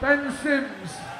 Ben Sims.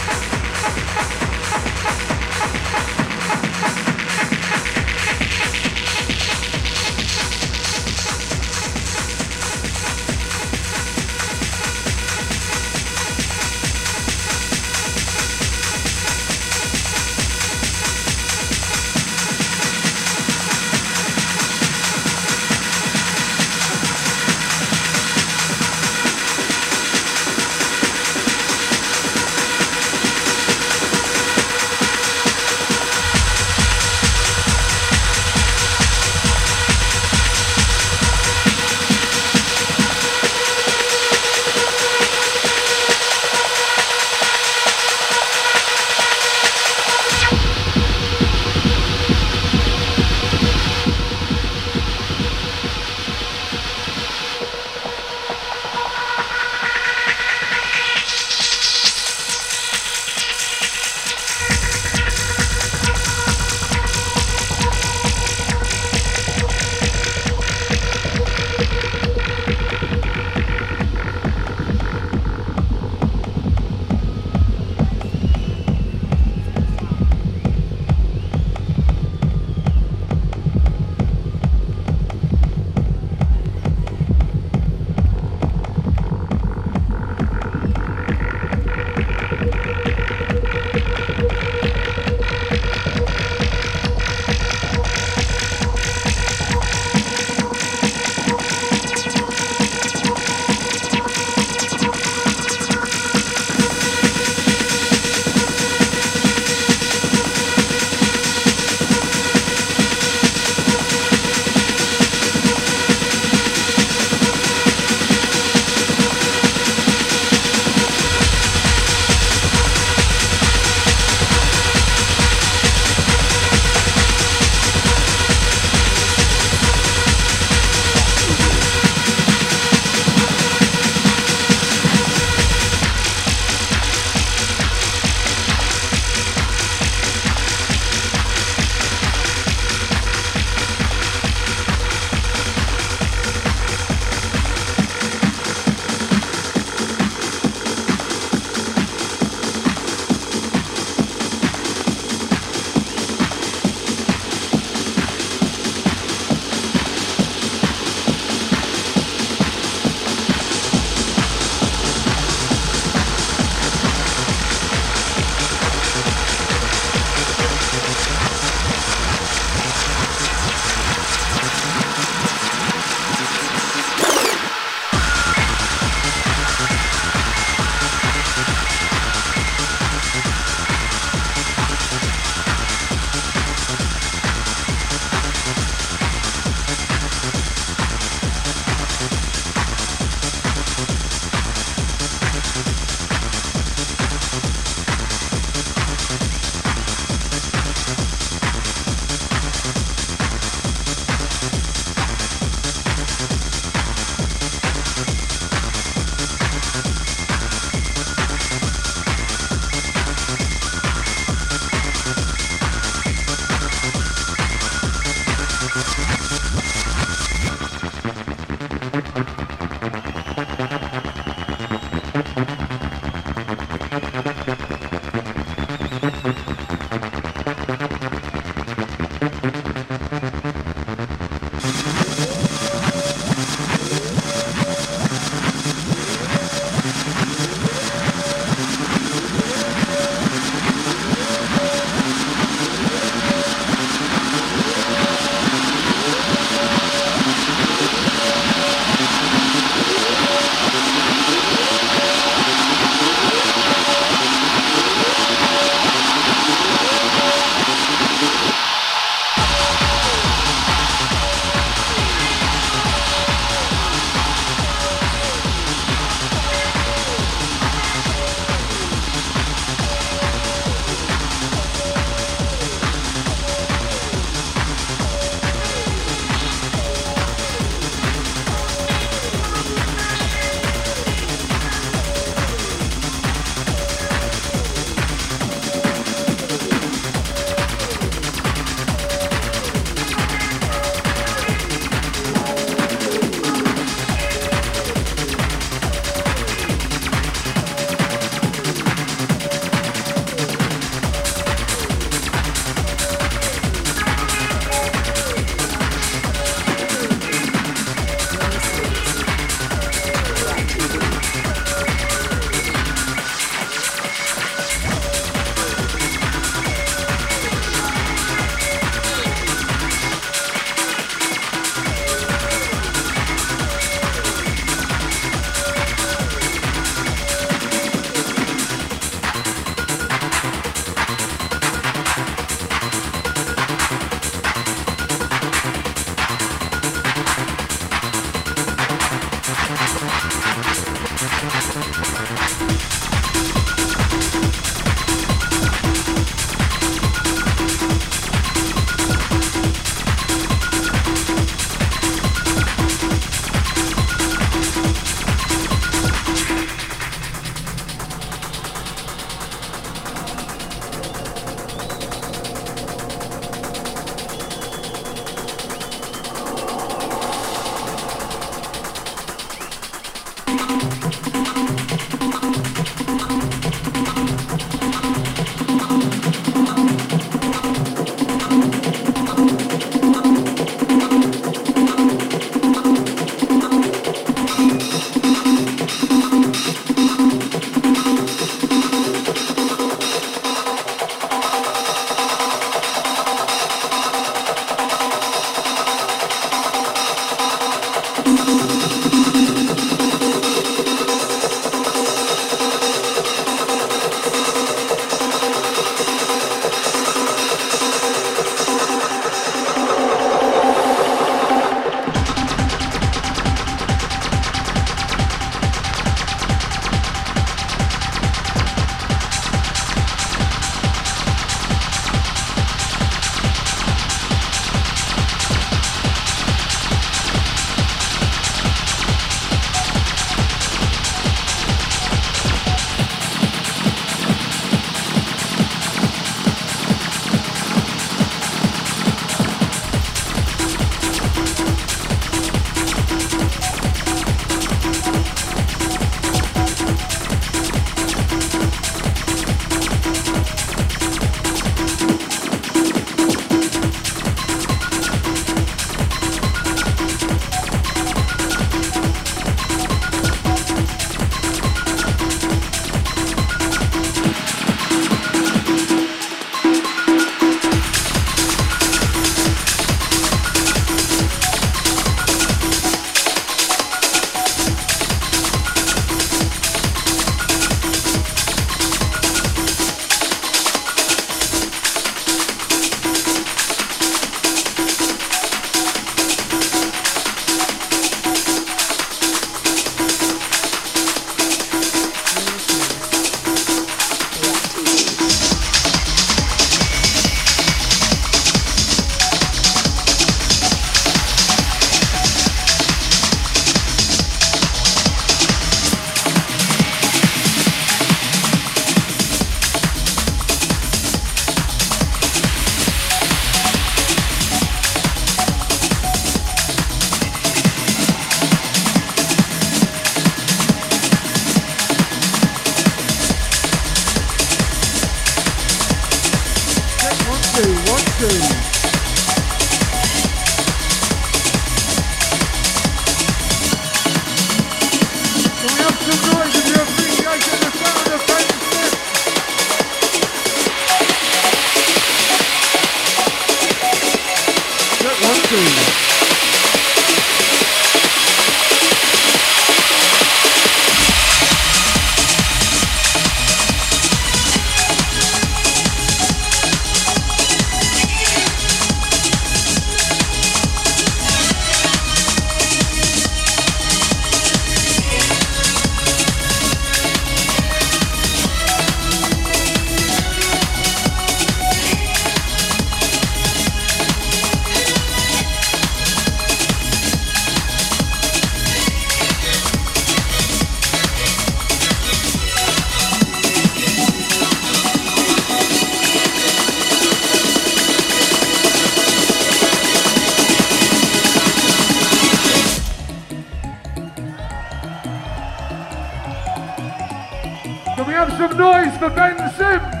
Can we have some noise for Ben Sim?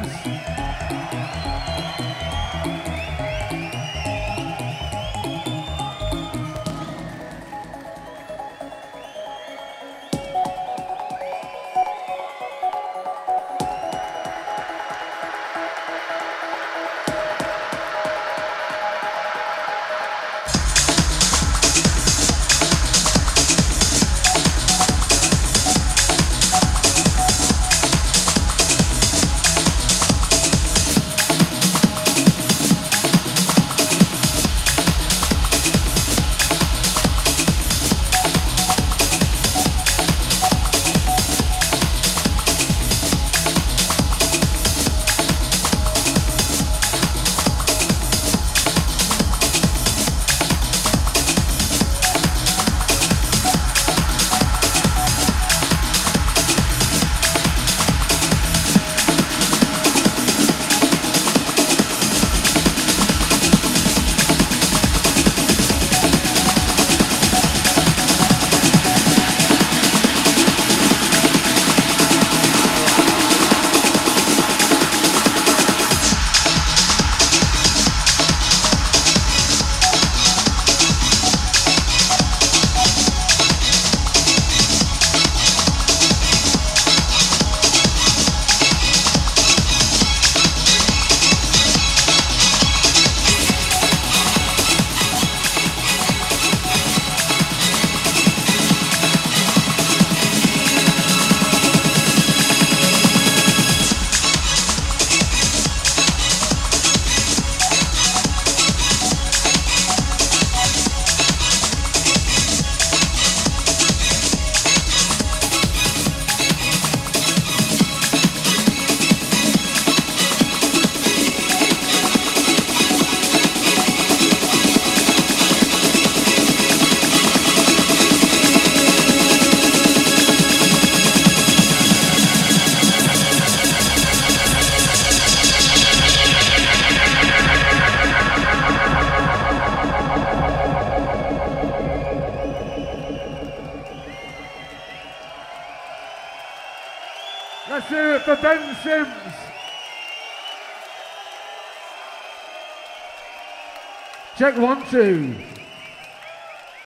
Two.